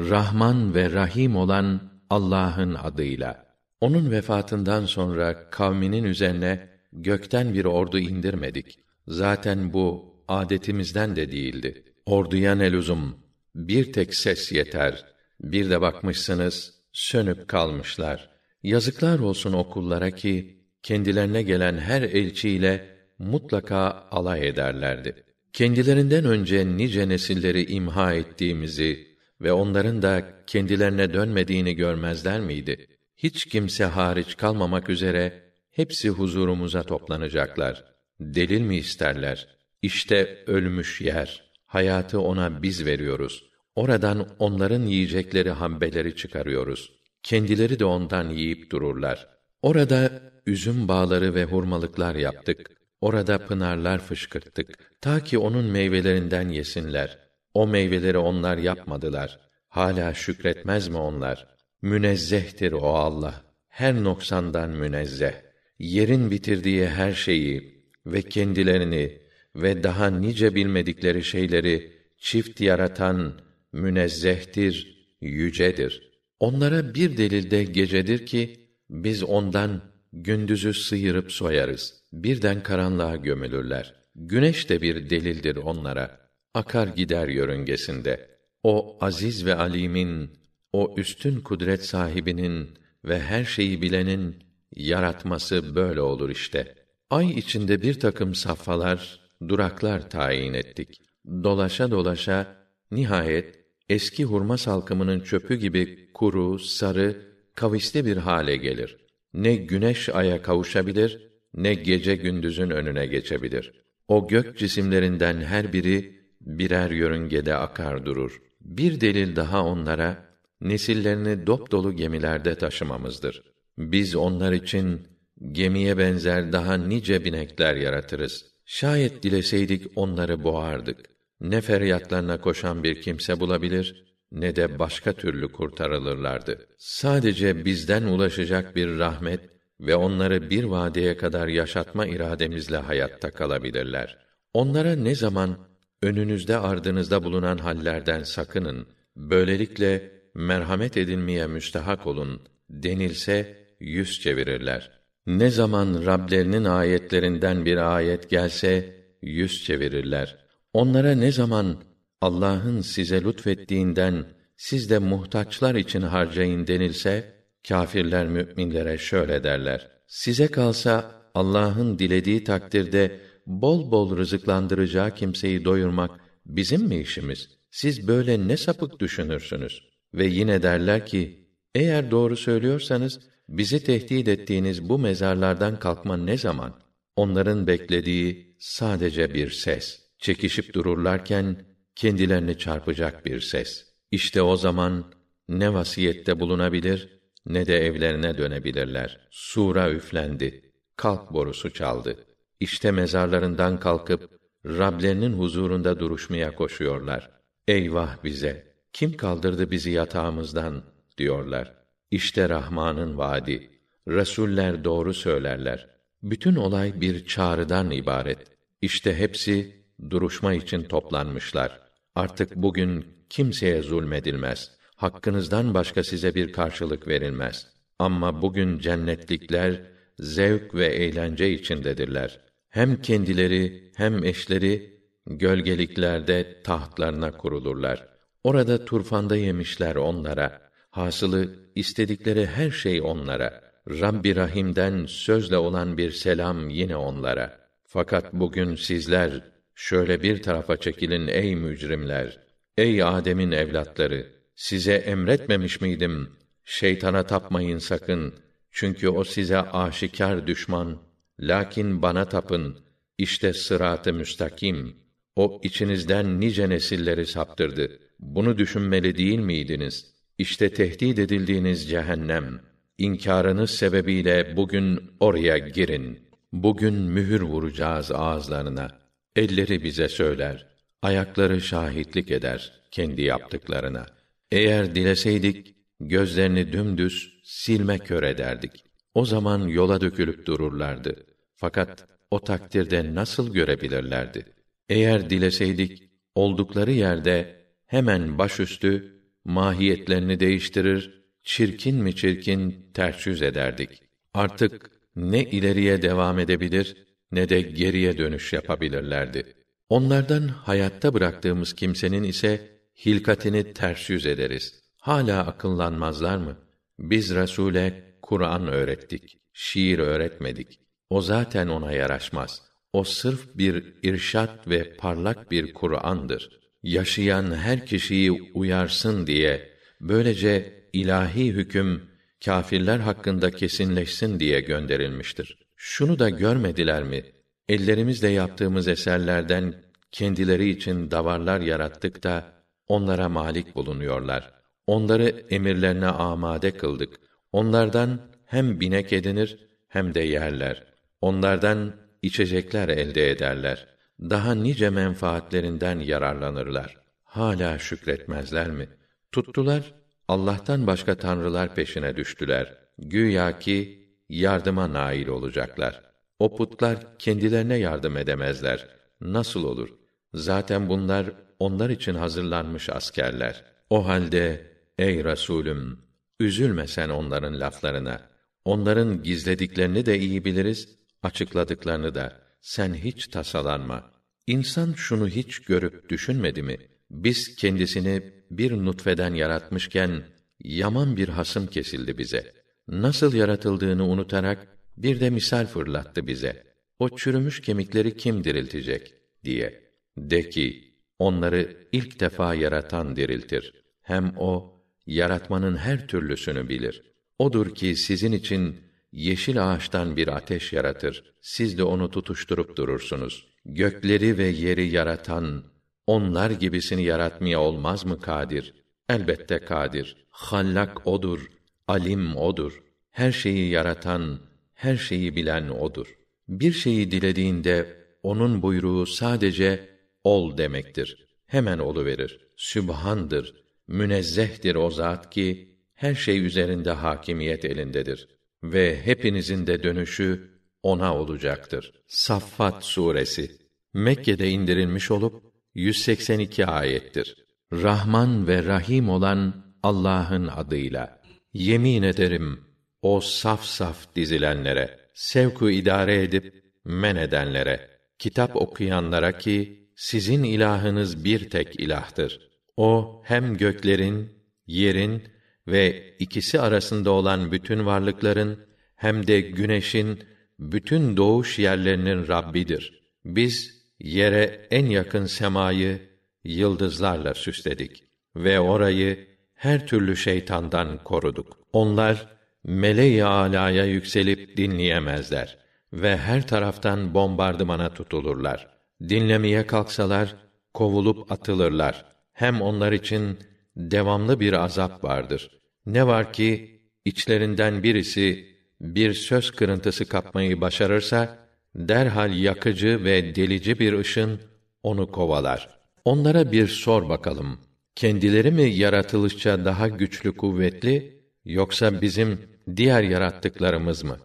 Rahman ve Rahim olan Allah'ın adıyla. Onun vefatından sonra kavminin üzerine gökten bir ordu indirmedik. Zaten bu adetimizden de değildi. Orduya ne lüzum? Bir tek ses yeter. Bir de bakmışsınız sönüp kalmışlar. Yazıklar olsun okullara ki kendilerine gelen her elçiyle mutlaka alay ederlerdi. Kendilerinden önce nice nesilleri imha ettiğimizi ve onların da kendilerine dönmediğini görmezler miydi? Hiç kimse hariç kalmamak üzere hepsi huzurumuza toplanacaklar. Delil mi isterler? İşte ölmüş yer. Hayatı ona biz veriyoruz. Oradan onların yiyecekleri hambeleri çıkarıyoruz. Kendileri de ondan yiyip dururlar. Orada üzüm bağları ve hurmalıklar yaptık. Orada pınarlar fışkırttık. Ta ki onun meyvelerinden yesinler. O meyveleri onlar yapmadılar. Hala şükretmez mi onlar? Münezzehtir o Allah. Her noksandan münezzeh. Yerin bitirdiği her şeyi ve kendilerini ve daha nice bilmedikleri şeyleri çift yaratan münezzehtir, yücedir. Onlara bir delil de gecedir ki biz ondan gündüzü sıyırıp soyarız. Birden karanlığa gömülürler. Güneş de bir delildir onlara. Akar gider yörüngesinde. O aziz ve alimin, o üstün kudret sahibinin ve her şeyi bilenin yaratması böyle olur işte. Ay içinde bir takım safhalar, duraklar tayin ettik. Dolaşa dolaşa nihayet eski hurma salkımının çöpü gibi kuru, sarı, kavisli bir hale gelir. Ne güneş aya kavuşabilir, ne gece gündüzün önüne geçebilir. O gök cisimlerinden her biri birer yörüngede akar durur. Bir delil daha onlara nesillerini dop dolu gemilerde taşımamızdır. Biz onlar için gemiye benzer daha nice binekler yaratırız. Şayet dileseydik onları boğardık. Ne feryatlarına koşan bir kimse bulabilir, ne de başka türlü kurtarılırlardı. Sadece bizden ulaşacak bir rahmet ve onları bir vadeye kadar yaşatma irademizle hayatta kalabilirler. Onlara ne zaman önünüzde ardınızda bulunan hallerden sakının, böylelikle merhamet edilmeye müstehak olun denilse yüz çevirirler. Ne zaman Rablerinin ayetlerinden bir ayet gelse yüz çevirirler. Onlara ne zaman Allah'ın size lütfettiğinden siz de muhtaçlar için harcayın denilse kâfirler müminlere şöyle derler: Size kalsa Allah'ın dilediği takdirde bol bol rızıklandıracağı kimseyi doyurmak bizim mi işimiz? Siz böyle ne sapık düşünürsünüz? Ve yine derler ki, eğer doğru söylüyorsanız, bizi tehdit ettiğiniz bu mezarlardan kalkma ne zaman? Onların beklediği sadece bir ses. Çekişip dururlarken, kendilerini çarpacak bir ses. İşte o zaman, ne vasiyette bulunabilir, ne de evlerine dönebilirler. Sura üflendi. Kalk borusu çaldı. İşte mezarlarından kalkıp Rablerinin huzurunda duruşmaya koşuyorlar. Eyvah bize! Kim kaldırdı bizi yatağımızdan diyorlar. İşte Rahman'ın vaadi. Resuller doğru söylerler. Bütün olay bir çağrıdan ibaret. İşte hepsi duruşma için toplanmışlar. Artık bugün kimseye zulmedilmez. Hakkınızdan başka size bir karşılık verilmez. Ama bugün cennetlikler zevk ve eğlence içindedirler. Hem kendileri hem eşleri gölgeliklerde tahtlarına kurulurlar. Orada turfanda yemişler onlara. Hasılı istedikleri her şey onlara. Rabbi Rahim'den sözle olan bir selam yine onlara. Fakat bugün sizler şöyle bir tarafa çekilin ey mücrimler. Ey Adem'in evlatları, size emretmemiş miydim? Şeytana tapmayın sakın. Çünkü o size aşikar düşman. Lakin bana tapın. İşte sırat-ı müstakim. O içinizden nice nesilleri saptırdı. Bunu düşünmeli değil miydiniz? İşte tehdit edildiğiniz cehennem. İnkarınız sebebiyle bugün oraya girin. Bugün mühür vuracağız ağızlarına. Elleri bize söyler, ayakları şahitlik eder kendi yaptıklarına. Eğer dileseydik gözlerini dümdüz silme kör ederdik. O zaman yola dökülüp dururlardı. Fakat o takdirde nasıl görebilirlerdi? Eğer dileseydik oldukları yerde hemen başüstü mahiyetlerini değiştirir, çirkin mi çirkin ters yüz ederdik. Artık ne ileriye devam edebilir ne de geriye dönüş yapabilirlerdi. Onlardan hayatta bıraktığımız kimsenin ise hilkatini ters yüz ederiz. Hala akıllanmazlar mı? Biz Rasûle Kur'an öğrettik, şiir öğretmedik. O zaten ona yaraşmaz. O sırf bir irşat ve parlak bir Kur'an'dır. Yaşayan her kişiyi uyarsın diye böylece ilahi hüküm kâfirler hakkında kesinleşsin diye gönderilmiştir. Şunu da görmediler mi? Ellerimizle yaptığımız eserlerden kendileri için davarlar yarattık da onlara malik bulunuyorlar. Onları emirlerine amade kıldık. Onlardan hem binek edinir hem de yerler. Onlardan içecekler elde ederler. Daha nice menfaatlerinden yararlanırlar. Hala şükretmezler mi? Tuttular, Allah'tan başka tanrılar peşine düştüler. Güya ki yardıma nail olacaklar. O putlar kendilerine yardım edemezler. Nasıl olur? Zaten bunlar onlar için hazırlanmış askerler. O halde ey Resulüm üzülme sen onların laflarına. Onların gizlediklerini de iyi biliriz, açıkladıklarını da. Sen hiç tasalanma. İnsan şunu hiç görüp düşünmedi mi? Biz kendisini bir nutfeden yaratmışken yaman bir hasım kesildi bize. Nasıl yaratıldığını unutarak bir de misal fırlattı bize. O çürümüş kemikleri kim diriltecek diye. De ki, onları ilk defa yaratan diriltir. Hem o yaratmanın her türlüsünü bilir. Odur ki sizin için yeşil ağaçtan bir ateş yaratır. Siz de onu tutuşturup durursunuz. Gökleri ve yeri yaratan onlar gibisini yaratmaya olmaz mı kadir? Elbette kadir. Hallak odur, alim odur. Her şeyi yaratan, her şeyi bilen odur. Bir şeyi dilediğinde onun buyruğu sadece ol demektir. Hemen olu verir. Sübhandır, münezzehtir o zat ki her şey üzerinde hakimiyet elindedir ve hepinizin de dönüşü ona olacaktır. Saffat suresi Mekke'de indirilmiş olup 182 ayettir. Rahman ve Rahim olan Allah'ın adıyla yemin ederim o saf saf dizilenlere, sevku idare edip men edenlere, kitap okuyanlara ki sizin ilahınız bir tek ilahtır. O hem göklerin, yerin ve ikisi arasında olan bütün varlıkların hem de güneşin bütün doğuş yerlerinin Rabbidir. Biz yere en yakın semayı yıldızlarla süsledik ve orayı her türlü şeytandan koruduk. Onlar meleği alaya yükselip dinleyemezler ve her taraftan bombardımana tutulurlar. Dinlemeye kalksalar kovulup atılırlar. Hem onlar için devamlı bir azap vardır. Ne var ki içlerinden birisi bir söz kırıntısı kapmayı başarırsa derhal yakıcı ve delici bir ışın onu kovalar. Onlara bir sor bakalım. Kendileri mi yaratılışça daha güçlü kuvvetli yoksa bizim diğer yarattıklarımız mı?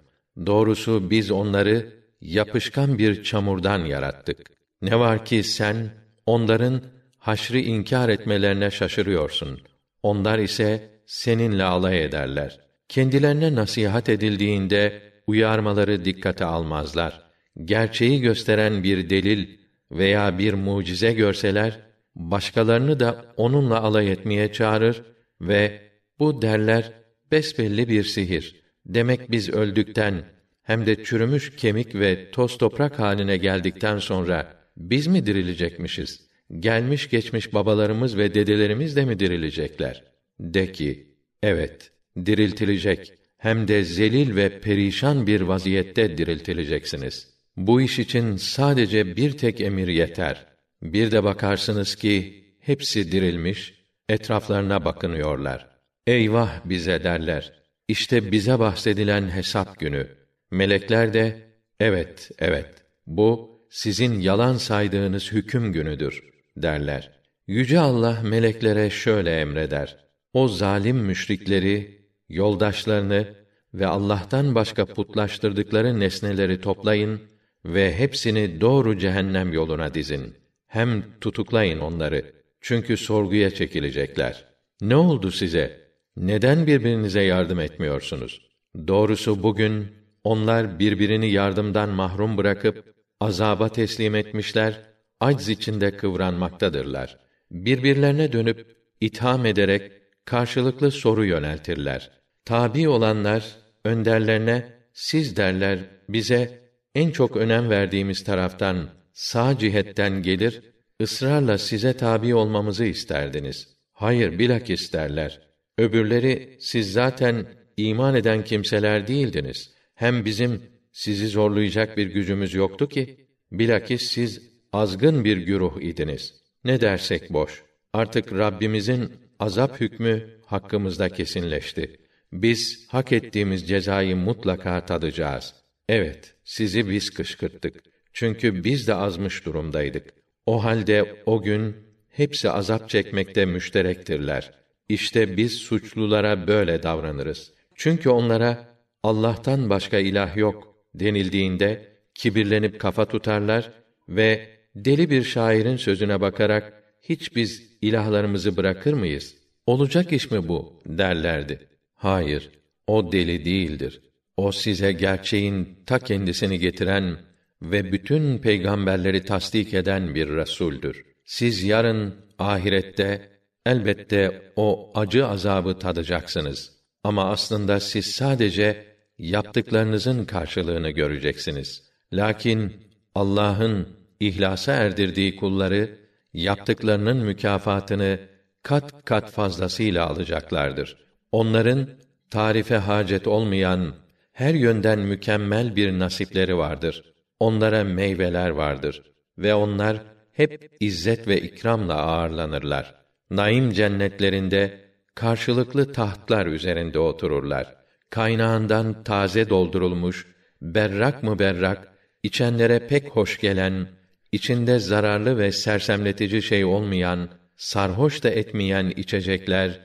Doğrusu biz onları yapışkan bir çamurdan yarattık. Ne var ki sen onların haşrı inkar etmelerine şaşırıyorsun. Onlar ise seninle alay ederler. Kendilerine nasihat edildiğinde uyarmaları dikkate almazlar. Gerçeği gösteren bir delil veya bir mucize görseler, başkalarını da onunla alay etmeye çağırır ve bu derler besbelli bir sihir. Demek biz öldükten hem de çürümüş kemik ve toz toprak haline geldikten sonra biz mi dirilecekmişiz? Gelmiş geçmiş babalarımız ve dedelerimiz de mi dirilecekler? De ki, evet, diriltilecek. Hem de zelil ve perişan bir vaziyette diriltileceksiniz. Bu iş için sadece bir tek emir yeter. Bir de bakarsınız ki hepsi dirilmiş, etraflarına bakınıyorlar. Eyvah bize derler. İşte bize bahsedilen hesap günü. Melekler de evet, evet. Bu sizin yalan saydığınız hüküm günüdür derler. Yüce Allah meleklere şöyle emreder: O zalim müşrikleri, yoldaşlarını ve Allah'tan başka putlaştırdıkları nesneleri toplayın ve hepsini doğru cehennem yoluna dizin. Hem tutuklayın onları. Çünkü sorguya çekilecekler. Ne oldu size? Neden birbirinize yardım etmiyorsunuz? Doğrusu bugün onlar birbirini yardımdan mahrum bırakıp azaba teslim etmişler, acz içinde kıvranmaktadırlar. Birbirlerine dönüp itham ederek karşılıklı soru yöneltirler. Tabi olanlar önderlerine siz derler bize en çok önem verdiğimiz taraftan sağ cihetten gelir ısrarla size tabi olmamızı isterdiniz. Hayır bilakis derler. Öbürleri siz zaten iman eden kimseler değildiniz. Hem bizim sizi zorlayacak bir gücümüz yoktu ki bilakis siz azgın bir güruh idiniz. Ne dersek boş. Artık Rabbimizin azap hükmü hakkımızda kesinleşti. Biz hak ettiğimiz cezayı mutlaka tadacağız. Evet, sizi biz kışkırttık. Çünkü biz de azmış durumdaydık. O halde o gün hepsi azap çekmekte müşterektirler. İşte biz suçlulara böyle davranırız. Çünkü onlara Allah'tan başka ilah yok denildiğinde kibirlenip kafa tutarlar ve deli bir şairin sözüne bakarak hiç biz ilahlarımızı bırakır mıyız? Olacak iş mi bu derlerdi. Hayır, o deli değildir. O size gerçeğin ta kendisini getiren ve bütün peygamberleri tasdik eden bir resuldür. Siz yarın ahirette elbette o acı azabı tadacaksınız. Ama aslında siz sadece yaptıklarınızın karşılığını göreceksiniz. Lakin Allah'ın ihlasa erdirdiği kulları yaptıklarının mükafatını kat kat fazlasıyla alacaklardır. Onların tarife hacet olmayan her yönden mükemmel bir nasipleri vardır. Onlara meyveler vardır ve onlar hep izzet ve ikramla ağırlanırlar. Naim cennetlerinde karşılıklı tahtlar üzerinde otururlar. Kaynağından taze doldurulmuş, berrak mı berrak, içenlere pek hoş gelen, içinde zararlı ve sersemletici şey olmayan, sarhoş da etmeyen içecekler,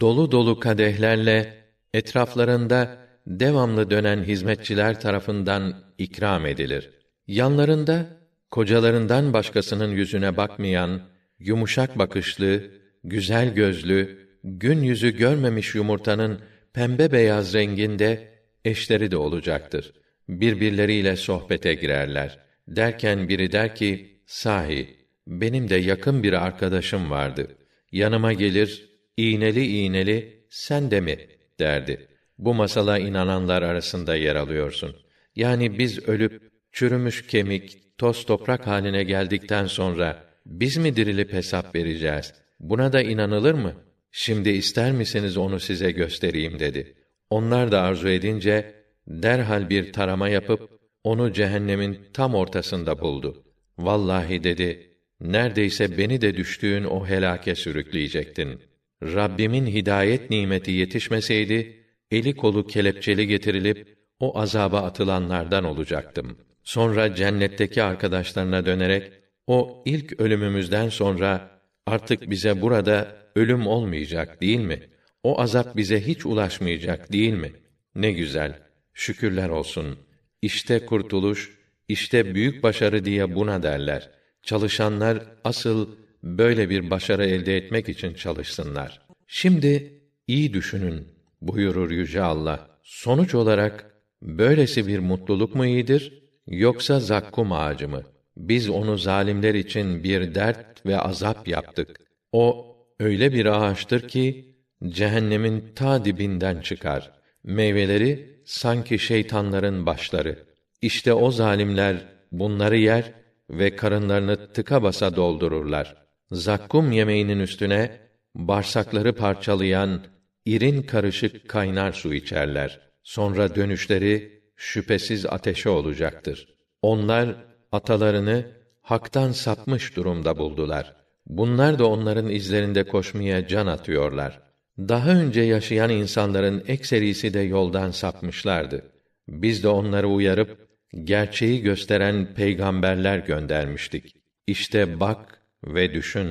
dolu dolu kadehlerle etraflarında devamlı dönen hizmetçiler tarafından ikram edilir. Yanlarında kocalarından başkasının yüzüne bakmayan, yumuşak bakışlı, güzel gözlü, gün yüzü görmemiş yumurtanın pembe beyaz renginde eşleri de olacaktır. Birbirleriyle sohbete girerler. Derken biri der ki, sahi, benim de yakın bir arkadaşım vardı. Yanıma gelir, iğneli iğneli, sen de mi? derdi. Bu masala inananlar arasında yer alıyorsun. Yani biz ölüp, çürümüş kemik, toz toprak haline geldikten sonra, biz mi dirilip hesap vereceğiz? Buna da inanılır mı? Şimdi ister misiniz onu size göstereyim dedi. Onlar da arzu edince, derhal bir tarama yapıp, onu cehennemin tam ortasında buldu. Vallahi dedi, neredeyse beni de düştüğün o helake sürükleyecektin. Rabbimin hidayet nimeti yetişmeseydi, eli kolu kelepçeli getirilip, o azaba atılanlardan olacaktım. Sonra cennetteki arkadaşlarına dönerek, o ilk ölümümüzden sonra, artık bize burada ölüm olmayacak değil mi? O azap bize hiç ulaşmayacak değil mi? Ne güzel. Şükürler olsun. İşte kurtuluş, işte büyük başarı diye buna derler. Çalışanlar asıl böyle bir başarı elde etmek için çalışsınlar. Şimdi iyi düşünün buyurur yüce Allah. Sonuç olarak böylesi bir mutluluk mu iyidir yoksa zakkum ağacı mı? Biz onu zalimler için bir dert ve azap yaptık. O öyle bir ağaçtır ki cehennemin ta dibinden çıkar. Meyveleri sanki şeytanların başları. İşte o zalimler bunları yer ve karınlarını tıka basa doldururlar. Zakkum yemeğinin üstüne bağırsakları parçalayan irin karışık kaynar su içerler. Sonra dönüşleri şüphesiz ateşe olacaktır. Onlar atalarını haktan sapmış durumda buldular. Bunlar da onların izlerinde koşmaya can atıyorlar. Daha önce yaşayan insanların ekserisi de yoldan sapmışlardı. Biz de onları uyarıp gerçeği gösteren peygamberler göndermiştik. İşte bak ve düşün.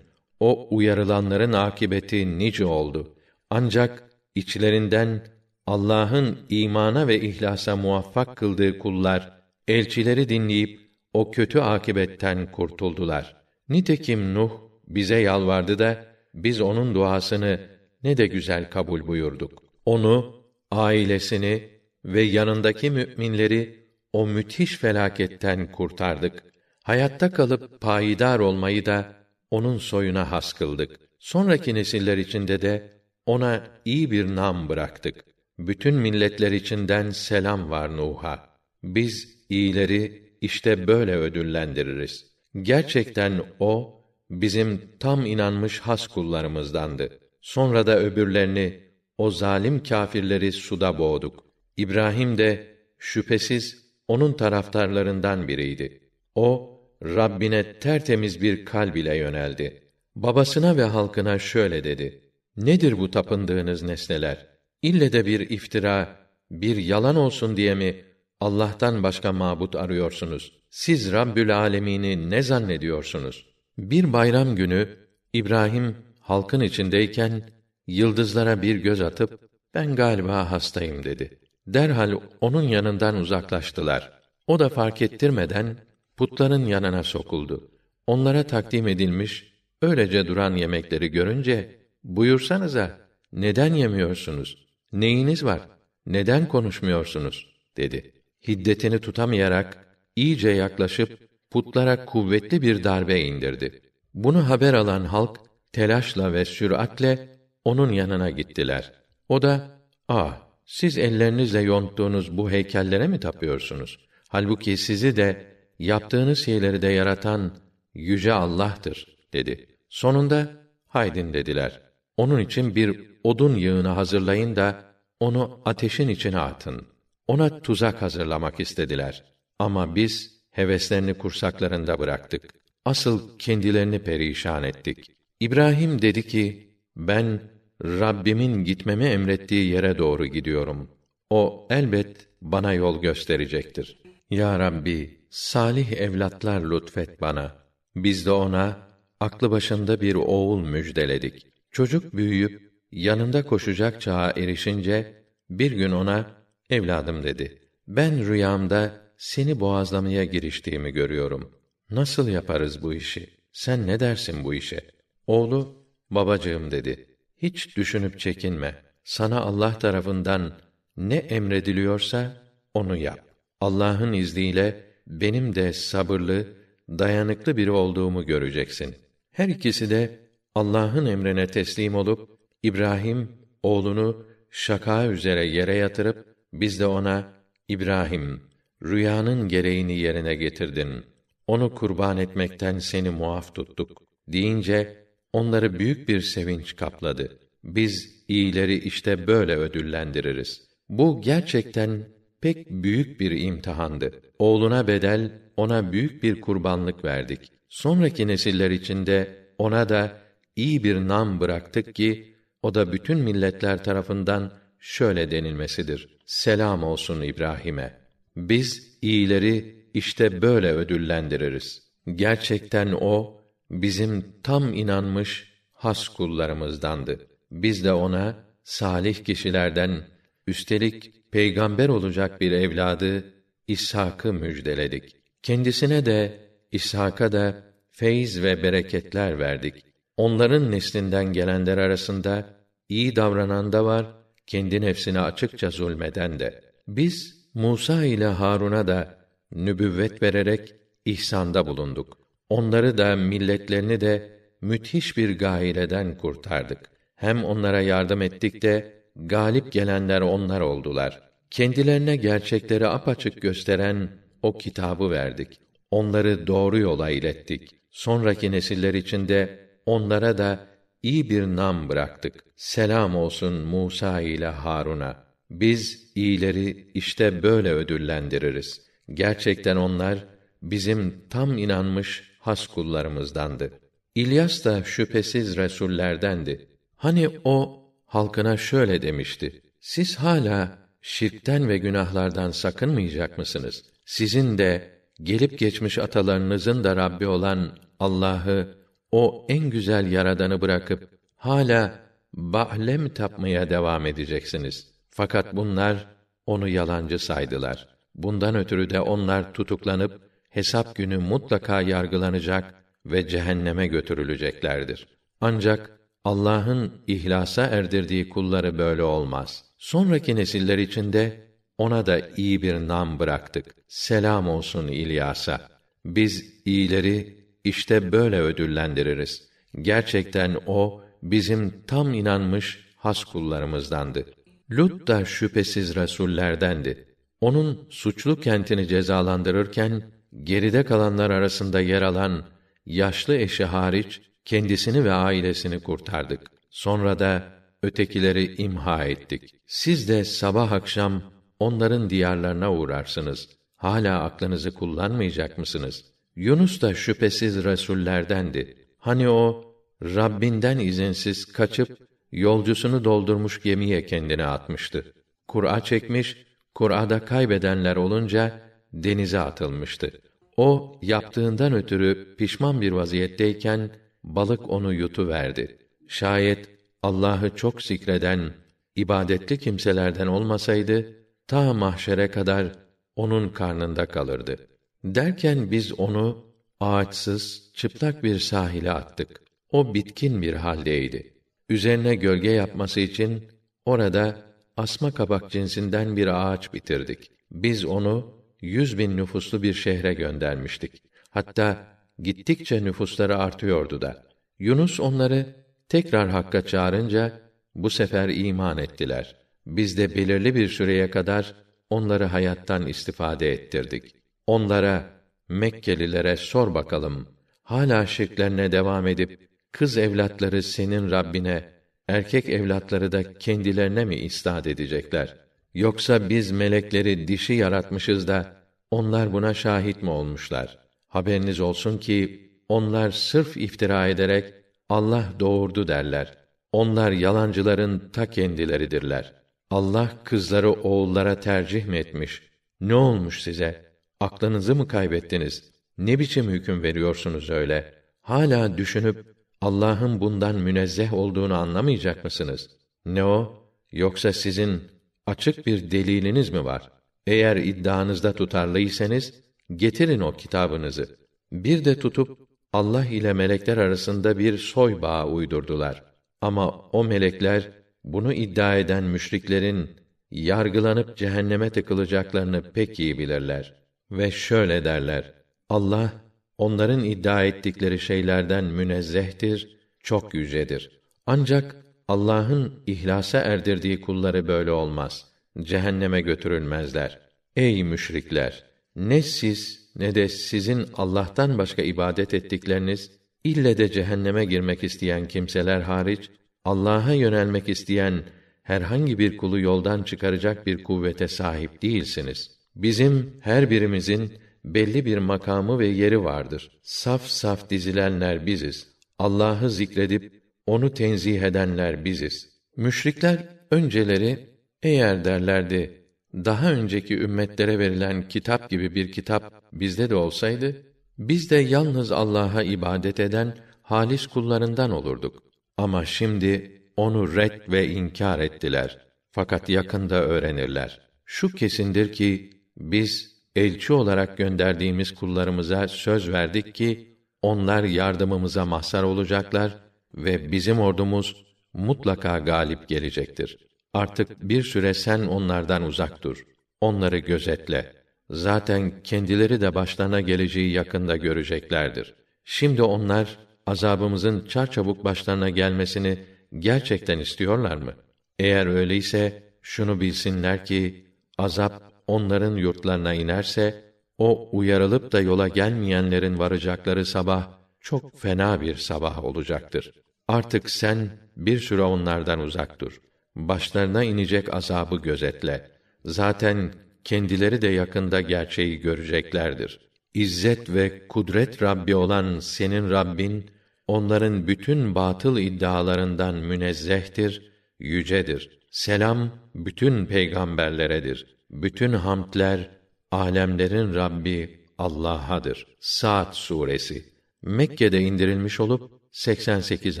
O uyarılanların akibeti nice oldu. Ancak içlerinden Allah'ın imana ve ihlasa muvaffak kıldığı kullar elçileri dinleyip o kötü akibetten kurtuldular. Nitekim Nuh bize yalvardı da biz onun duasını ne de güzel kabul buyurduk. Onu, ailesini ve yanındaki müminleri o müthiş felaketten kurtardık. Hayatta kalıp payidar olmayı da onun soyuna has kıldık. Sonraki nesiller içinde de ona iyi bir nam bıraktık. Bütün milletler içinden selam var Nuh'a. Biz iyileri işte böyle ödüllendiririz. Gerçekten o bizim tam inanmış has kullarımızdandı. Sonra da öbürlerini o zalim kâfirleri suda boğduk. İbrahim de şüphesiz onun taraftarlarından biriydi. O Rabbine tertemiz bir kalb ile yöneldi. Babasına ve halkına şöyle dedi: Nedir bu tapındığınız nesneler? İlle de bir iftira, bir yalan olsun diye mi Allah'tan başka mabut arıyorsunuz? Siz Rabbül Alemini ne zannediyorsunuz? Bir bayram günü İbrahim halkın içindeyken yıldızlara bir göz atıp ben galiba hastayım dedi. Derhal onun yanından uzaklaştılar. O da fark ettirmeden putların yanına sokuldu. Onlara takdim edilmiş öylece duran yemekleri görünce buyursanıza neden yemiyorsunuz? Neyiniz var? Neden konuşmuyorsunuz? dedi. Hiddetini tutamayarak iyice yaklaşıp putlara kuvvetli bir darbe indirdi. Bunu haber alan halk telaşla ve süratle onun yanına gittiler. O da, "Ah, siz ellerinizle yonttuğunuz bu heykellere mi tapıyorsunuz? Halbuki sizi de yaptığınız şeyleri de yaratan yüce Allah'tır." dedi. Sonunda, "Haydin." dediler. Onun için bir odun yığını hazırlayın da onu ateşin içine atın. Ona tuzak hazırlamak istediler. Ama biz heveslerini kursaklarında bıraktık. Asıl kendilerini perişan ettik. İbrahim dedi ki, ben Rabbimin gitmemi emrettiği yere doğru gidiyorum. O elbet bana yol gösterecektir. Ya Rabbi, salih evlatlar lütfet bana. Biz de ona aklı başında bir oğul müjdeledik. Çocuk büyüyüp yanında koşacak çağa erişince bir gün ona evladım dedi. Ben rüyamda seni boğazlamaya giriştiğimi görüyorum. Nasıl yaparız bu işi? Sen ne dersin bu işe? Oğlu, babacığım dedi. Hiç düşünüp çekinme. Sana Allah tarafından ne emrediliyorsa onu yap. Allah'ın izniyle benim de sabırlı, dayanıklı biri olduğumu göreceksin. Her ikisi de Allah'ın emrine teslim olup İbrahim oğlunu şaka üzere yere yatırıp biz de ona İbrahim rüyanın gereğini yerine getirdin. Onu kurban etmekten seni muaf tuttuk deyince onları büyük bir sevinç kapladı. Biz iyileri işte böyle ödüllendiririz. Bu gerçekten pek büyük bir imtihandı. Oğluna bedel ona büyük bir kurbanlık verdik. Sonraki nesiller içinde ona da iyi bir nam bıraktık ki o da bütün milletler tarafından şöyle denilmesidir. Selam olsun İbrahim'e. Biz iyileri işte böyle ödüllendiririz. Gerçekten o bizim tam inanmış has kullarımızdandı. Biz de ona salih kişilerden üstelik peygamber olacak bir evladı İshak'ı müjdeledik. Kendisine de İshak'a da feyz ve bereketler verdik. Onların neslinden gelenler arasında iyi davranan da var, kendi nefsine açıkça zulmeden de. Biz Musa ile Harun'a da nübüvvet vererek ihsanda bulunduk. Onları da milletlerini de müthiş bir gaileden kurtardık. Hem onlara yardım ettik de galip gelenler onlar oldular. Kendilerine gerçekleri apaçık gösteren o kitabı verdik. Onları doğru yola ilettik. Sonraki nesiller içinde onlara da iyi bir nam bıraktık. Selam olsun Musa ile Harun'a. Biz iyileri işte böyle ödüllendiririz. Gerçekten onlar bizim tam inanmış has kullarımızdandı. İlyas da şüphesiz resullerdendi. Hani o halkına şöyle demişti: Siz hala şirkten ve günahlardan sakınmayacak mısınız? Sizin de gelip geçmiş atalarınızın da Rabbi olan Allah'ı o en güzel yaradanı bırakıp hala bahlem tapmaya devam edeceksiniz. Fakat bunlar onu yalancı saydılar. Bundan ötürü de onlar tutuklanıp hesap günü mutlaka yargılanacak ve cehenneme götürüleceklerdir. Ancak Allah'ın ihlasa erdirdiği kulları böyle olmaz. Sonraki nesiller içinde ona da iyi bir nam bıraktık. Selam olsun İlyas'a. Biz iyileri işte böyle ödüllendiririz. Gerçekten o bizim tam inanmış has kullarımızdandı. Lut da şüphesiz resullerdendi. Onun suçlu kentini cezalandırırken geride kalanlar arasında yer alan yaşlı eşi hariç kendisini ve ailesini kurtardık. Sonra da ötekileri imha ettik. Siz de sabah akşam onların diyarlarına uğrarsınız. Hala aklınızı kullanmayacak mısınız? Yunus da şüphesiz resullerdendi. Hani o Rabbinden izinsiz kaçıp yolcusunu doldurmuş gemiye kendini atmıştı. Kur'a çekmiş, Kur'a'da kaybedenler olunca denize atılmıştı. O yaptığından ötürü pişman bir vaziyetteyken balık onu yutu verdi. Şayet Allah'ı çok zikreden ibadetli kimselerden olmasaydı ta mahşere kadar onun karnında kalırdı. Derken biz onu ağaçsız, çıplak bir sahile attık. O bitkin bir haldeydi. Üzerine gölge yapması için orada asma kabak cinsinden bir ağaç bitirdik. Biz onu yüz bin nüfuslu bir şehre göndermiştik. Hatta gittikçe nüfusları artıyordu da. Yunus onları tekrar hakka çağırınca bu sefer iman ettiler. Biz de belirli bir süreye kadar onları hayattan istifade ettirdik. Onlara Mekkelilere sor bakalım. Hala şirklerine devam edip kız evlatları senin Rabbine, erkek evlatları da kendilerine mi istat edecekler? Yoksa biz melekleri dişi yaratmışız da onlar buna şahit mi olmuşlar? Haberiniz olsun ki onlar sırf iftira ederek Allah doğurdu derler. Onlar yalancıların ta kendileridirler. Allah kızları oğullara tercih mi etmiş? Ne olmuş size? Aklınızı mı kaybettiniz? Ne biçim hüküm veriyorsunuz öyle? Hala düşünüp Allah'ın bundan münezzeh olduğunu anlamayacak mısınız? Ne o? Yoksa sizin açık bir deliliniz mi var? Eğer iddianızda tutarlıysanız getirin o kitabınızı. Bir de tutup Allah ile melekler arasında bir soy bağı uydurdular. Ama o melekler bunu iddia eden müşriklerin yargılanıp cehenneme tıkılacaklarını pek iyi bilirler ve şöyle derler: Allah onların iddia ettikleri şeylerden münezzehtir, çok yücedir. Ancak Allah'ın ihlasa erdirdiği kulları böyle olmaz. Cehenneme götürülmezler. Ey müşrikler! Ne siz ne de sizin Allah'tan başka ibadet ettikleriniz ille de cehenneme girmek isteyen kimseler hariç Allah'a yönelmek isteyen herhangi bir kulu yoldan çıkaracak bir kuvvete sahip değilsiniz. Bizim her birimizin belli bir makamı ve yeri vardır. Saf saf dizilenler biziz. Allah'ı zikredip onu tenzih edenler biziz. Müşrikler önceleri eğer derlerdi daha önceki ümmetlere verilen kitap gibi bir kitap bizde de olsaydı biz de yalnız Allah'a ibadet eden halis kullarından olurduk. Ama şimdi onu red ve inkar ettiler. Fakat yakında öğrenirler. Şu kesindir ki biz elçi olarak gönderdiğimiz kullarımıza söz verdik ki onlar yardımımıza mahzar olacaklar ve bizim ordumuz mutlaka galip gelecektir. Artık bir süre sen onlardan uzak dur. Onları gözetle. Zaten kendileri de başlarına geleceği yakında göreceklerdir. Şimdi onlar azabımızın çarçabuk başlarına gelmesini gerçekten istiyorlar mı? Eğer öyleyse şunu bilsinler ki azap onların yurtlarına inerse o uyarılıp da yola gelmeyenlerin varacakları sabah çok fena bir sabah olacaktır. Artık sen bir süre onlardan uzak dur. Başlarına inecek azabı gözetle. Zaten kendileri de yakında gerçeği göreceklerdir. İzzet ve kudret Rabbi olan senin Rabbin onların bütün batıl iddialarından münezzehtir, yücedir. Selam bütün peygamberleredir. Bütün hamdler alemlerin Rabbi Allah'adır. Saat suresi Mekke'de indirilmiş olup 88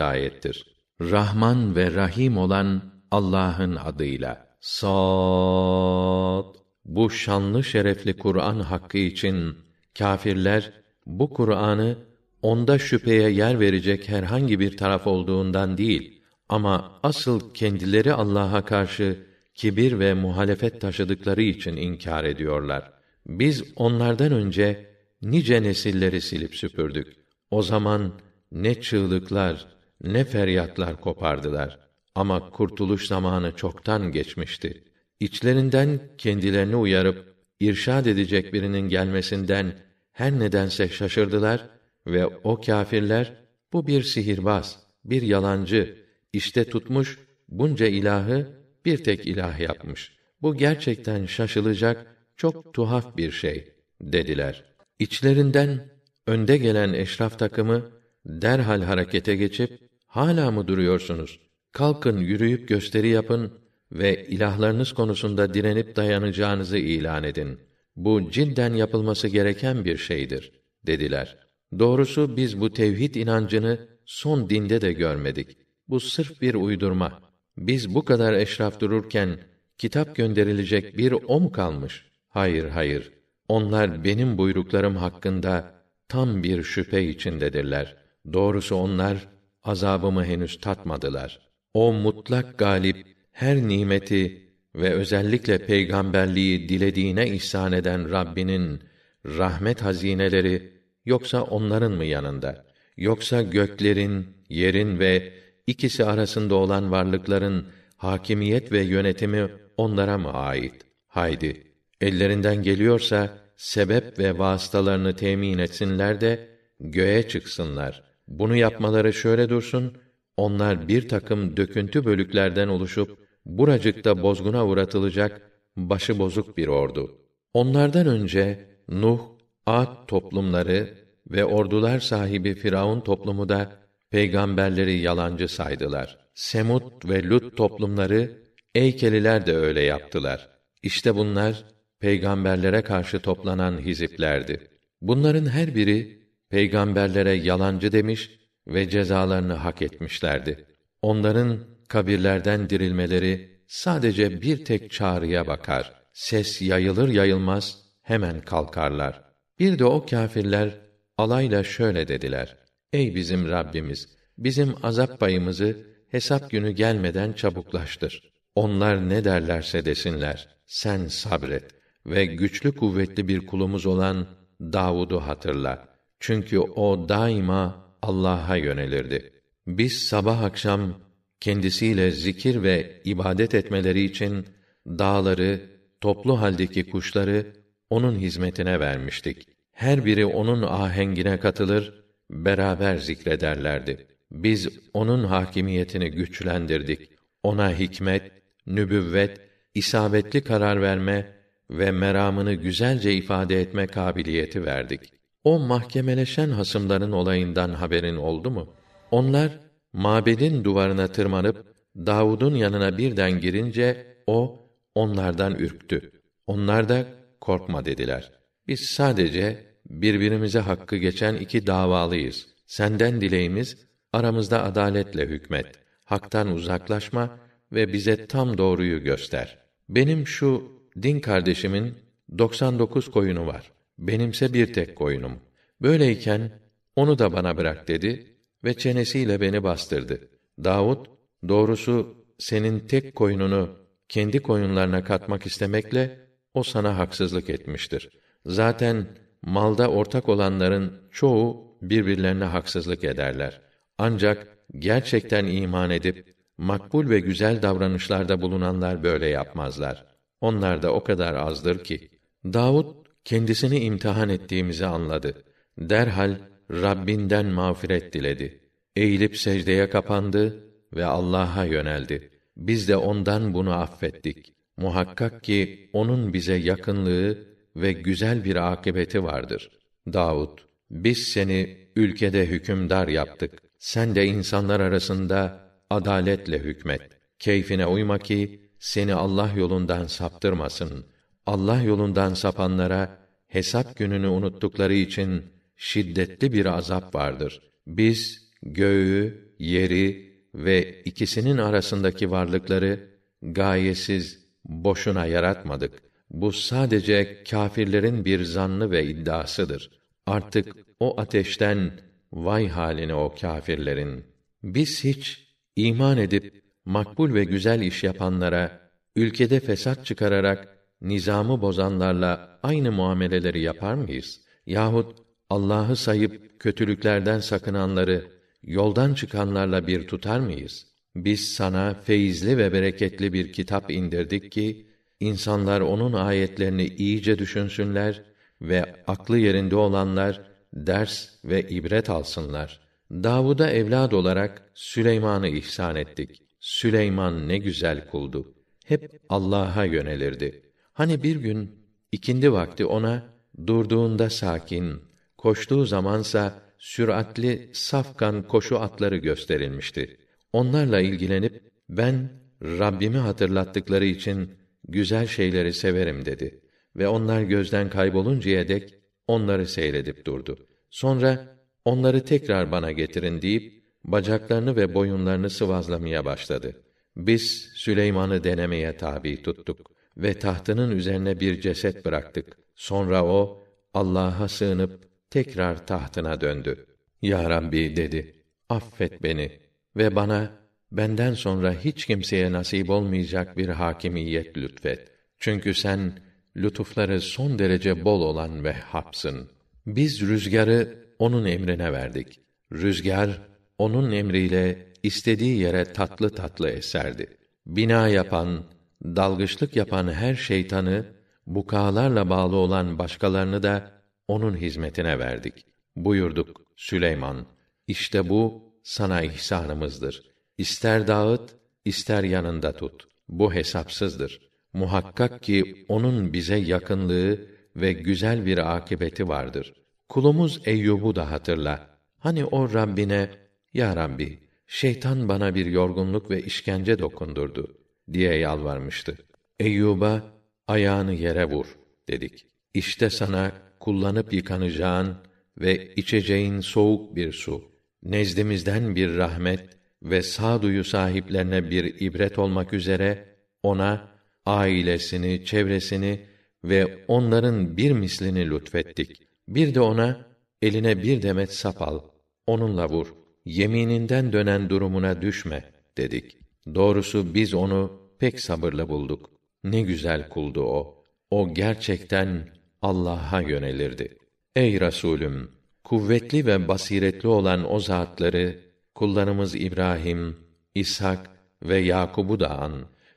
ayettir. Rahman ve Rahim olan Allah'ın adıyla. Sad Bu şanlı şerefli Kur'an hakkı için kâfirler bu Kur'an'ı onda şüpheye yer verecek herhangi bir taraf olduğundan değil, Ama asıl kendileri Allah'a karşı kibir ve muhalefet taşıdıkları için inkar ediyorlar. Biz onlardan önce nice nesilleri silip süpürdük. O zaman ne çığlıklar, ne feryatlar kopardılar. Ama kurtuluş zamanı çoktan geçmişti. İçlerinden kendilerini uyarıp irşad edecek birinin gelmesinden her nedense şaşırdılar ve o kâfirler bu bir sihirbaz, bir yalancı, işte tutmuş bunca ilahı bir tek ilah yapmış. Bu gerçekten şaşılacak çok tuhaf bir şey dediler. İçlerinden önde gelen eşraf takımı derhal harekete geçip hala mı duruyorsunuz? Kalkın yürüyüp gösteri yapın ve ilahlarınız konusunda direnip dayanacağınızı ilan edin. Bu cidden yapılması gereken bir şeydir dediler. Doğrusu biz bu tevhid inancını son dinde de görmedik. Bu sırf bir uydurma. Biz bu kadar eşraf dururken kitap gönderilecek bir o mu kalmış? Hayır, hayır. Onlar benim buyruklarım hakkında tam bir şüphe içindedirler. Doğrusu onlar azabımı henüz tatmadılar. O mutlak galip her nimeti ve özellikle peygamberliği dilediğine ihsan eden Rabbinin rahmet hazineleri yoksa onların mı yanında? Yoksa göklerin, yerin ve ikisi arasında olan varlıkların hakimiyet ve yönetimi onlara mı ait? Haydi, ellerinden geliyorsa sebep ve vasıtalarını temin etsinler de göğe çıksınlar. Bunu yapmaları şöyle dursun, onlar bir takım döküntü bölüklerden oluşup buracıkta bozguna uğratılacak başı bozuk bir ordu. Onlardan önce Nuh, Ad toplumları ve ordular sahibi Firavun toplumu da peygamberleri yalancı saydılar. Semut ve Lut toplumları Eykeliler de öyle yaptılar. İşte bunlar peygamberlere karşı toplanan hiziplerdi. Bunların her biri peygamberlere yalancı demiş ve cezalarını hak etmişlerdi. Onların kabirlerden dirilmeleri sadece bir tek çağrıya bakar. Ses yayılır yayılmaz hemen kalkarlar. Bir de o kâfirler alayla şöyle dediler: Ey bizim Rabbimiz, bizim azap payımızı hesap günü gelmeden çabuklaştır. Onlar ne derlerse desinler, sen sabret ve güçlü kuvvetli bir kulumuz olan Davud'u hatırla. Çünkü o daima Allah'a yönelirdi. Biz sabah akşam kendisiyle zikir ve ibadet etmeleri için dağları, toplu haldeki kuşları onun hizmetine vermiştik. Her biri onun ahengine katılır, beraber zikrederlerdi. Biz onun hakimiyetini güçlendirdik. Ona hikmet, nübüvvet, isabetli karar verme ve meramını güzelce ifade etme kabiliyeti verdik. O mahkemeleşen hasımların olayından haberin oldu mu? Onlar mabedin duvarına tırmanıp Davud'un yanına birden girince o onlardan ürktü. Onlar da korkma dediler. Biz sadece birbirimize hakkı geçen iki davalıyız. Senden dileğimiz aramızda adaletle hükmet. Haktan uzaklaşma ve bize tam doğruyu göster. Benim şu din kardeşimin 99 koyunu var. Benimse bir tek koyunum. Böyleyken onu da bana bırak dedi ve çenesiyle beni bastırdı. Davud, doğrusu senin tek koyununu kendi koyunlarına katmak istemekle o sana haksızlık etmiştir. Zaten malda ortak olanların çoğu birbirlerine haksızlık ederler. Ancak gerçekten iman edip makbul ve güzel davranışlarda bulunanlar böyle yapmazlar. Onlar da o kadar azdır ki. Davud kendisini imtihan ettiğimizi anladı. Derhal Rabbinden mağfiret diledi. Eğilip secdeye kapandı ve Allah'a yöneldi. Biz de ondan bunu affettik. Muhakkak ki onun bize yakınlığı ve güzel bir akıbeti vardır. Davud, biz seni ülkede hükümdar yaptık. Sen de insanlar arasında adaletle hükmet. Keyfine uyma ki seni Allah yolundan saptırmasın. Allah yolundan sapanlara hesap gününü unuttukları için şiddetli bir azap vardır. Biz göğü, yeri ve ikisinin arasındaki varlıkları gayesiz, boşuna yaratmadık. Bu sadece kâfirlerin bir zannı ve iddiasıdır. Artık o ateşten vay haline o kâfirlerin. Biz hiç iman edip makbul ve güzel iş yapanlara, ülkede fesat çıkararak nizamı bozanlarla aynı muameleleri yapar mıyız? Yahut Allah'ı sayıp kötülüklerden sakınanları yoldan çıkanlarla bir tutar mıyız? Biz sana feyizli ve bereketli bir kitap indirdik ki insanlar onun ayetlerini iyice düşünsünler ve aklı yerinde olanlar ders ve ibret alsınlar. Davud'a evlad olarak Süleyman'ı ihsan ettik. Süleyman ne güzel kuldu. Hep Allah'a yönelirdi. Hani bir gün ikindi vakti ona durduğunda sakin, koştuğu zamansa süratli safkan koşu atları gösterilmişti. Onlarla ilgilenip ben Rabbimi hatırlattıkları için güzel şeyleri severim dedi ve onlar gözden kayboluncaya dek onları seyredip durdu. Sonra onları tekrar bana getirin deyip bacaklarını ve boyunlarını sıvazlamaya başladı. Biz Süleyman'ı denemeye tabi tuttuk ve tahtının üzerine bir ceset bıraktık. Sonra o Allah'a sığınıp tekrar tahtına döndü. Ya Rabbi dedi, affet beni ve bana benden sonra hiç kimseye nasip olmayacak bir hakimiyet lütfet. Çünkü sen lütufları son derece bol olan ve hapsın. Biz rüzgarı onun emrine verdik. Rüzgar onun emriyle istediği yere tatlı tatlı eserdi. Bina yapan, dalgıçlık yapan her şeytanı, bukalarla bağlı olan başkalarını da onun hizmetine verdik. Buyurduk Süleyman, işte bu sana ihsanımızdır. İster dağıt, ister yanında tut. Bu hesapsızdır. Muhakkak ki onun bize yakınlığı ve güzel bir akibeti vardır. Kulumuz Eyyub'u da hatırla. Hani o Rabbine, Ya Rabbi, şeytan bana bir yorgunluk ve işkence dokundurdu diye yalvarmıştı. Eyyub'a ayağını yere vur dedik. İşte sana kullanıp yıkanacağın ve içeceğin soğuk bir su, nezdimizden bir rahmet ve sağduyu sahiplerine bir ibret olmak üzere ona ailesini, çevresini ve onların bir mislini lütfettik. Bir de ona eline bir demet sap al, onunla vur. Yemininden dönen durumuna düşme dedik. Doğrusu biz onu pek sabırlı bulduk. Ne güzel kuldu o. O gerçekten Allah'a yönelirdi. Ey Resulüm, kuvvetli ve basiretli olan o zatları kullarımız İbrahim, İshak ve Yakub'u da an.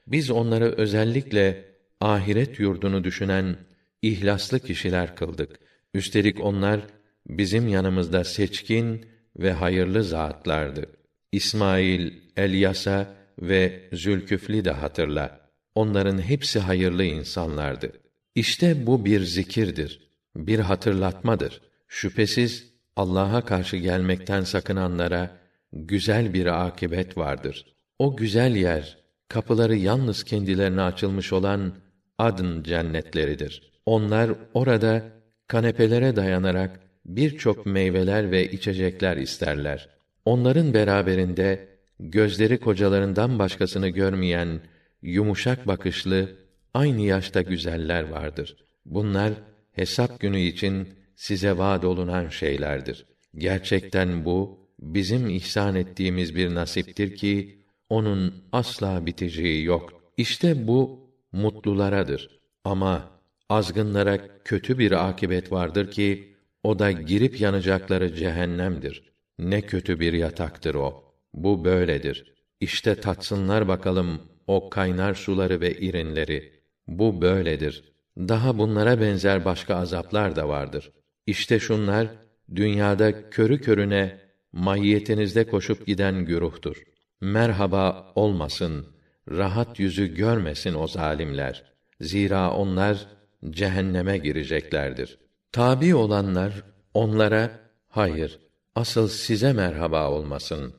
Biz onları özellikle ahiret yurdunu düşünen ihlaslı kişiler kıldık. Üstelik onlar bizim yanımızda seçkin ve hayırlı zatlardı. İsmail, Elyasa ve Zülküfli de hatırla. Onların hepsi hayırlı insanlardı. İşte bu bir zikirdir, bir hatırlatmadır. Şüphesiz Allah'a karşı gelmekten sakınanlara güzel bir akibet vardır. O güzel yer, kapıları yalnız kendilerine açılmış olan adın cennetleridir. Onlar orada kanepelere dayanarak birçok meyveler ve içecekler isterler. Onların beraberinde gözleri kocalarından başkasını görmeyen yumuşak bakışlı aynı yaşta güzeller vardır. Bunlar hesap günü için size vaad olunan şeylerdir. Gerçekten bu bizim ihsan ettiğimiz bir nasiptir ki onun asla biteceği yok. İşte bu mutlularadır. Ama azgınlara kötü bir akibet vardır ki o da girip yanacakları cehennemdir. Ne kötü bir yataktır o. Bu böyledir. İşte tatsınlar bakalım o kaynar suları ve irinleri. Bu böyledir. Daha bunlara benzer başka azaplar da vardır. İşte şunlar dünyada körü körüne mahiyetinizde koşup giden güruhtur. Merhaba olmasın, rahat yüzü görmesin o zalimler. Zira onlar cehenneme gireceklerdir. Tabi olanlar onlara hayır, asıl size merhaba olmasın.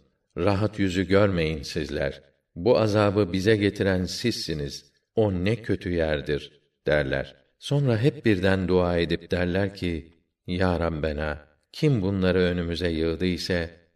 Rahat yüzü görmeyin sizler. Bu azabı bize getiren sizsiniz. O ne kötü yerdir derler. Sonra hep birden dua edip derler ki: Ya Rabbena, kim bunları önümüze yığdı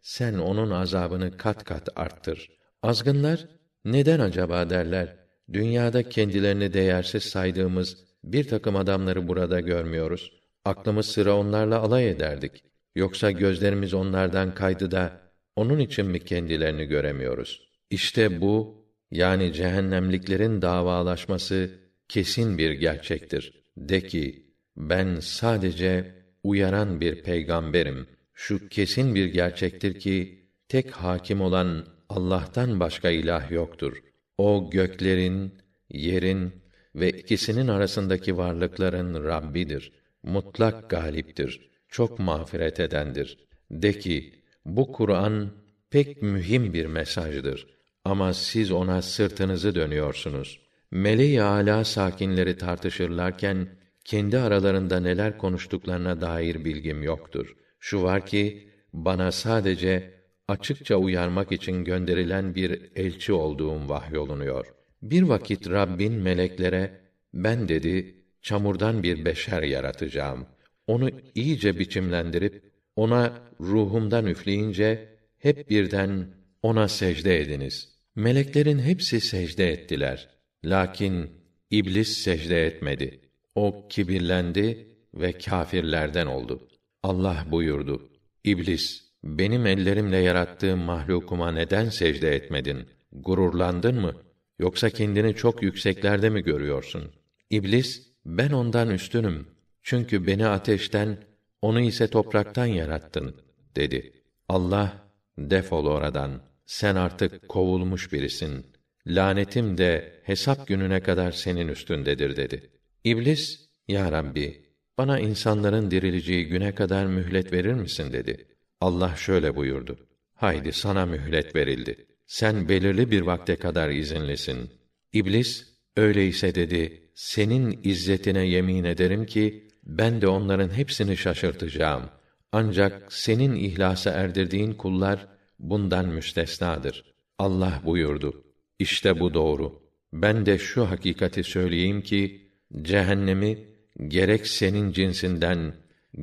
sen onun azabını kat kat arttır. Azgınlar neden acaba derler. Dünyada kendilerini değersiz saydığımız bir takım adamları burada görmüyoruz. Aklımız sıra onlarla alay ederdik. Yoksa gözlerimiz onlardan kaydı da onun için mi kendilerini göremiyoruz? İşte bu yani cehennemliklerin davalaşması kesin bir gerçektir. De ki ben sadece uyaran bir peygamberim. Şu kesin bir gerçektir ki tek hakim olan Allah'tan başka ilah yoktur. O göklerin, yerin ve ikisinin arasındaki varlıkların Rabbidir. Mutlak galiptir. Çok mağfiret edendir. De ki, bu Kur'an pek mühim bir mesajdır. Ama siz ona sırtınızı dönüyorsunuz. Meleği âlâ sakinleri tartışırlarken kendi aralarında neler konuştuklarına dair bilgim yoktur. Şu var ki bana sadece açıkça uyarmak için gönderilen bir elçi olduğum vahyolunuyor. Bir vakit Rabbin meleklere ben dedi çamurdan bir beşer yaratacağım. Onu iyice biçimlendirip ona ruhumdan üfleyince hep birden ona secde ediniz. Meleklerin hepsi secde ettiler. Lakin iblis secde etmedi. O kibirlendi ve kâfirlerden oldu. Allah buyurdu: İblis, benim ellerimle yarattığım mahlukuma neden secde etmedin? Gururlandın mı? Yoksa kendini çok yükseklerde mi görüyorsun? İblis, ben ondan üstünüm. Çünkü beni ateşten, onu ise topraktan yarattın, dedi. Allah, defol oradan. Sen artık kovulmuş birisin. Lanetim de hesap gününe kadar senin üstündedir, dedi. İblis, Ya Rabbi, bana insanların dirileceği güne kadar mühlet verir misin, dedi. Allah şöyle buyurdu. Haydi sana mühlet verildi. Sen belirli bir vakte kadar izinlisin. İblis, öyleyse dedi, senin izzetine yemin ederim ki, ben de onların hepsini şaşırtacağım. Ancak senin ihlasa erdirdiğin kullar, bundan müstesnadır. Allah buyurdu. İşte bu doğru. Ben de şu hakikati söyleyeyim ki, cehennemi, gerek senin cinsinden,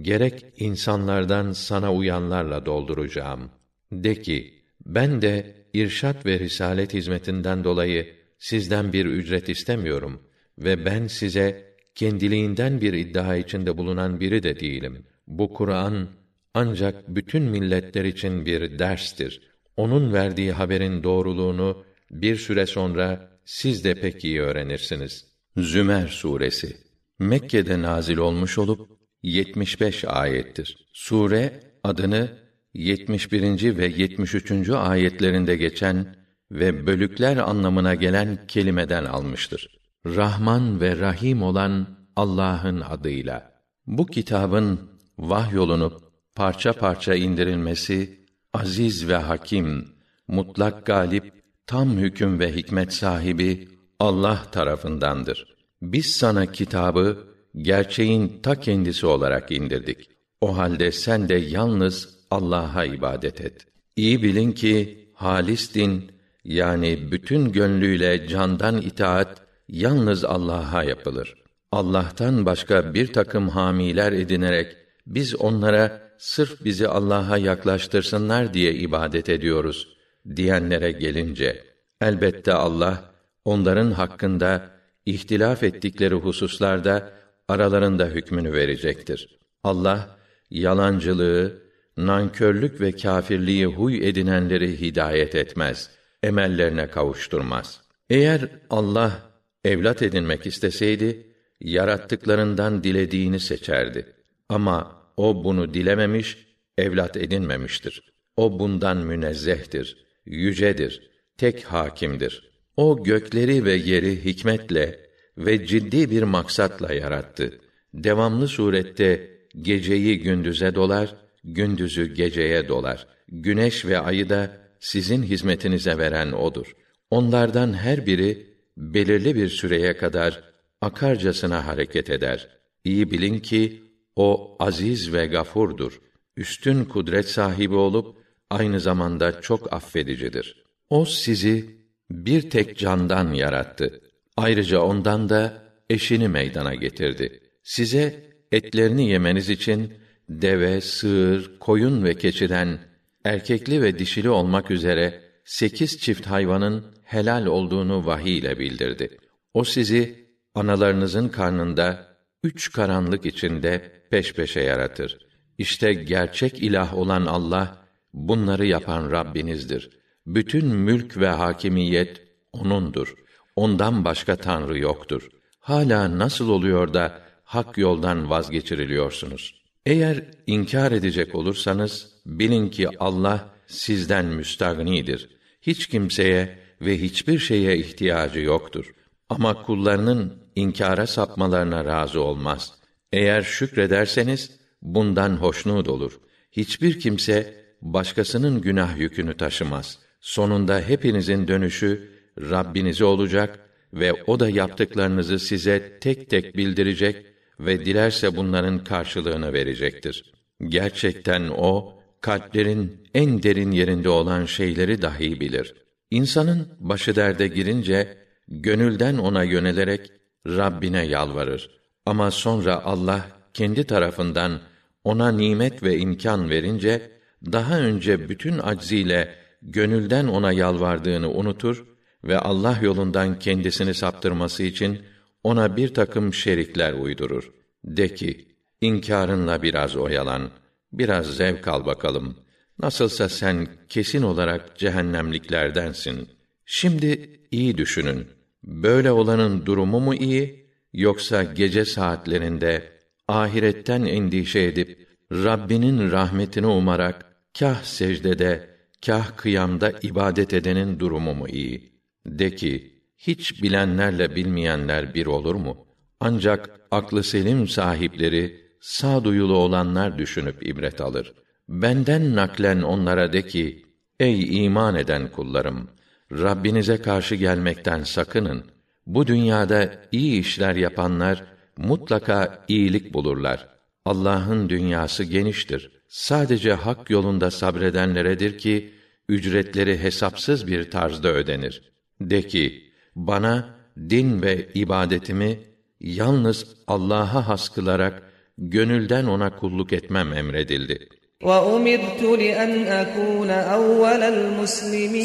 gerek insanlardan sana uyanlarla dolduracağım. De ki, ben de irşat ve risalet hizmetinden dolayı sizden bir ücret istemiyorum ve ben size kendiliğinden bir iddia içinde bulunan biri de değilim. Bu Kur'an ancak bütün milletler için bir derstir. Onun verdiği haberin doğruluğunu bir süre sonra siz de pek iyi öğrenirsiniz. Zümer suresi Mekke'de nazil olmuş olup 75 ayettir. Sure adını 71. ve 73. ayetlerinde geçen ve bölükler anlamına gelen kelimeden almıştır. Rahman ve Rahim olan Allah'ın adıyla. Bu kitabın vahyolunup parça parça indirilmesi aziz ve hakim, mutlak galip, tam hüküm ve hikmet sahibi Allah tarafındandır. Biz sana kitabı gerçeğin ta kendisi olarak indirdik. O halde sen de yalnız Allah'a ibadet et. İyi bilin ki halis din yani bütün gönlüyle candan itaat yalnız Allah'a yapılır. Allah'tan başka bir takım hamiler edinerek biz onlara sırf bizi Allah'a yaklaştırsınlar diye ibadet ediyoruz diyenlere gelince elbette Allah onların hakkında ihtilaf ettikleri hususlarda aralarında hükmünü verecektir. Allah yalancılığı, nankörlük ve kâfirliği huy edinenleri hidayet etmez, emellerine kavuşturmaz. Eğer Allah evlat edinmek isteseydi, yarattıklarından dilediğini seçerdi. Ama o bunu dilememiş, evlat edinmemiştir. O bundan münezzehtir, yücedir, tek hakimdir. O gökleri ve yeri hikmetle ve ciddi bir maksatla yarattı. Devamlı surette geceyi gündüze dolar, gündüzü geceye dolar. Güneş ve ayı da sizin hizmetinize veren odur. Onlardan her biri belirli bir süreye kadar akarcasına hareket eder. İyi bilin ki o aziz ve gafurdur. Üstün kudret sahibi olup aynı zamanda çok affedicidir. O sizi bir tek candan yarattı. Ayrıca ondan da eşini meydana getirdi. Size etlerini yemeniz için deve, sığır, koyun ve keçiden erkekli ve dişili olmak üzere sekiz çift hayvanın helal olduğunu vahiy ile bildirdi. O sizi analarınızın karnında üç karanlık içinde peş peşe yaratır. İşte gerçek ilah olan Allah bunları yapan Rabbinizdir. Bütün mülk ve hakimiyet onundur. Ondan başka tanrı yoktur. Hala nasıl oluyor da hak yoldan vazgeçiriliyorsunuz? Eğer inkar edecek olursanız bilin ki Allah sizden müstagnidir. Hiç kimseye ve hiçbir şeye ihtiyacı yoktur. Ama kullarının inkara sapmalarına razı olmaz. Eğer şükrederseniz bundan hoşnut olur. Hiçbir kimse başkasının günah yükünü taşımaz. Sonunda hepinizin dönüşü Rabbinize olacak ve o da yaptıklarınızı size tek tek bildirecek ve dilerse bunların karşılığını verecektir. Gerçekten o kalplerin en derin yerinde olan şeyleri dahi bilir. İnsanın başı derde girince gönülden ona yönelerek Rabbine yalvarır. Ama sonra Allah kendi tarafından ona nimet ve imkan verince daha önce bütün acziyle gönülden ona yalvardığını unutur ve Allah yolundan kendisini saptırması için ona bir takım şerikler uydurur. De ki, inkârınla biraz oyalan, biraz zevk al bakalım. Nasılsa sen kesin olarak cehennemliklerdensin. Şimdi iyi düşünün. Böyle olanın durumu mu iyi, yoksa gece saatlerinde ahiretten endişe edip Rabbinin rahmetini umarak kah secdede, kah kıyamda ibadet edenin durumu mu iyi? De ki, hiç bilenlerle bilmeyenler bir olur mu? Ancak aklı selim sahipleri, sağduyulu olanlar düşünüp ibret alır. Benden naklen onlara de ki, ey iman eden kullarım, Rabbinize karşı gelmekten sakının. Bu dünyada iyi işler yapanlar mutlaka iyilik bulurlar. Allah'ın dünyası geniştir. Sadece hak yolunda sabredenleredir ki ücretleri hesapsız bir tarzda ödenir. De ki, bana din ve ibadetimi yalnız Allah'a has kılarak gönülden ona kulluk etmem emredildi. وَأُمِرْتُ لِأَنْ أَكُونَ أَوَّلَ الْمُسْلِمِينَ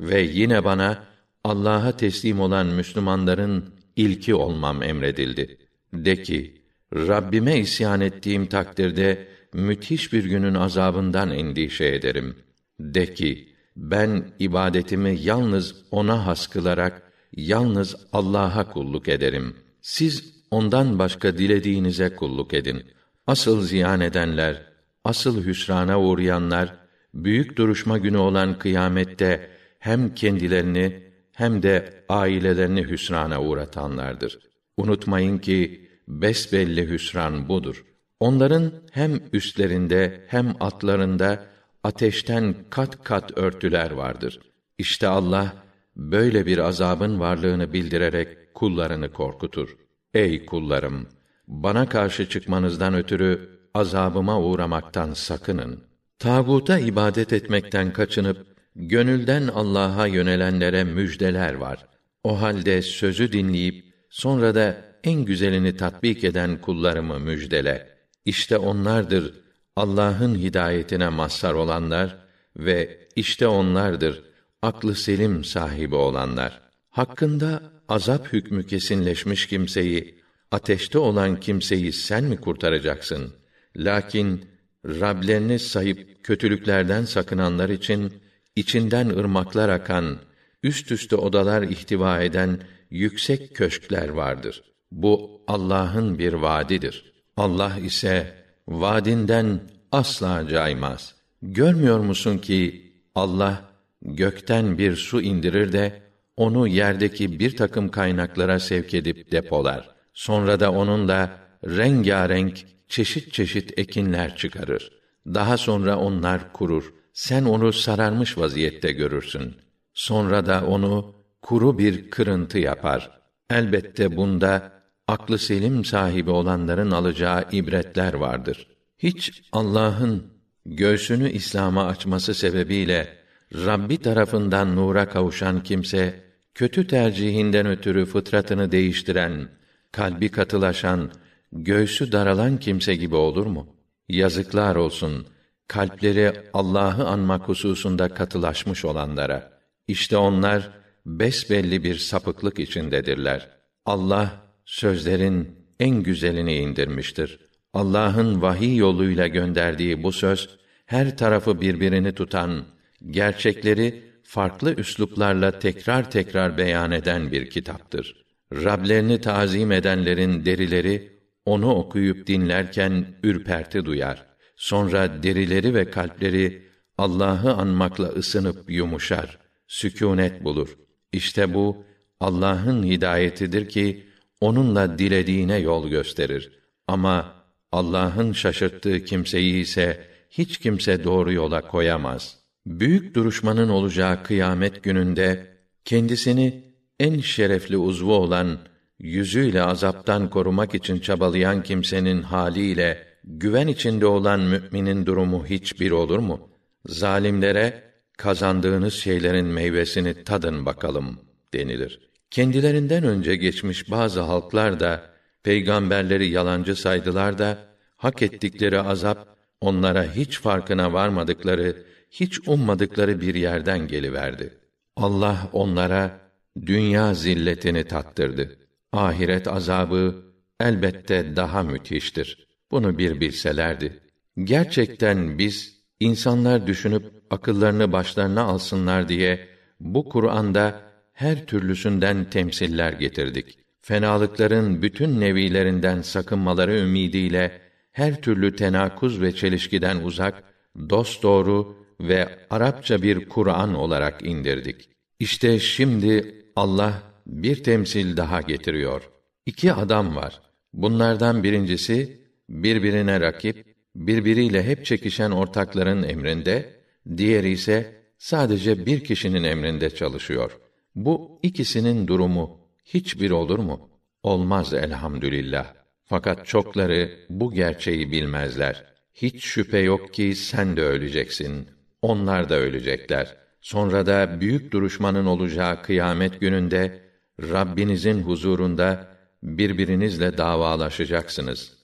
Ve yine bana Allah'a teslim olan Müslümanların ilki olmam emredildi. De ki, Rabbime isyan ettiğim takdirde müthiş bir günün azabından endişe ederim. De ki, ben ibadetimi yalnız ona has kılarak yalnız Allah'a kulluk ederim. Siz ondan başka dilediğinize kulluk edin. Asıl ziyan edenler, asıl hüsrana uğrayanlar büyük duruşma günü olan kıyamette hem kendilerini hem de ailelerini hüsrana uğratanlardır. Unutmayın ki besbelli hüsran budur. Onların hem üstlerinde hem atlarında ateşten kat kat örtüler vardır. İşte Allah böyle bir azabın varlığını bildirerek kullarını korkutur. Ey kullarım, bana karşı çıkmanızdan ötürü azabıma uğramaktan sakının. Tağuta ibadet etmekten kaçınıp gönülden Allah'a yönelenlere müjdeler var. O halde sözü dinleyip sonra da en güzelini tatbik eden kullarımı müjdele. İşte onlardır Allah'ın hidayetine mazhar olanlar ve işte onlardır aklı selim sahibi olanlar. Hakkında azap hükmü kesinleşmiş kimseyi, ateşte olan kimseyi sen mi kurtaracaksın? Lakin Rablerini sayıp kötülüklerden sakınanlar için içinden ırmaklar akan, üst üste odalar ihtiva eden yüksek köşkler vardır. Bu Allah'ın bir vaadidir. Allah ise vaadinden asla caymaz. Görmüyor musun ki Allah gökten bir su indirir de onu yerdeki bir takım kaynaklara sevk edip depolar. Sonra da onunla rengarenk çeşit çeşit ekinler çıkarır. Daha sonra onlar kurur. Sen onu sararmış vaziyette görürsün. Sonra da onu kuru bir kırıntı yapar. Elbette bunda aklı selim sahibi olanların alacağı ibretler vardır. Hiç Allah'ın göğsünü İslam'a açması sebebiyle Rabbi tarafından nura kavuşan kimse kötü tercihinden ötürü fıtratını değiştiren, kalbi katılaşan, göğsü daralan kimse gibi olur mu? Yazıklar olsun kalpleri Allah'ı anmak hususunda katılaşmış olanlara. İşte onlar besbelli bir sapıklık içindedirler. Allah sözlerin en güzelini indirmiştir. Allah'ın vahiy yoluyla gönderdiği bu söz her tarafı birbirini tutan, gerçekleri farklı üsluplarla tekrar tekrar beyan eden bir kitaptır. Rablerini tazim edenlerin derileri onu okuyup dinlerken ürperti duyar. Sonra derileri ve kalpleri Allah'ı anmakla ısınıp yumuşar, sükûnet bulur. İşte bu Allah'ın hidayetidir ki onunla dilediğine yol gösterir. Ama Allah'ın şaşırttığı kimseyi ise hiç kimse doğru yola koyamaz. Büyük duruşmanın olacağı kıyamet gününde kendisini en şerefli uzvu olan yüzüyle azaptan korumak için çabalayan kimsenin haliyle güven içinde olan müminin durumu hiçbir olur mu? Zalimlere kazandığınız şeylerin meyvesini tadın bakalım denilir. Kendilerinden önce geçmiş bazı halklar da peygamberleri yalancı saydılar da hak ettikleri azap onlara hiç farkına varmadıkları, hiç ummadıkları bir yerden geliverdi. Allah onlara dünya zilletini tattırdı. Ahiret azabı elbette daha müthiştir. Bunu bir bilselerdi. Gerçekten biz insanlar düşünüp akıllarını başlarına alsınlar diye bu Kur'an'da her türlüsünden temsiller getirdik. Fenalıkların bütün nevilerinden sakınmaları ümidiyle her türlü tenakuz ve çelişkiden uzak, dost doğru ve Arapça bir Kur'an olarak indirdik. İşte şimdi Allah bir temsil daha getiriyor. İki adam var. Bunlardan birincisi birbirine rakip, birbiriyle hep çekişen ortakların emrinde, diğeri ise sadece bir kişinin emrinde çalışıyor. Bu ikisinin durumu hiçbir olur mu? Olmaz elhamdülillah. Fakat çokları bu gerçeği bilmezler. Hiç şüphe yok ki sen de öleceksin. Onlar da ölecekler. Sonra da büyük duruşmanın olacağı kıyamet gününde Rabbinizin huzurunda birbirinizle davalaşacaksınız.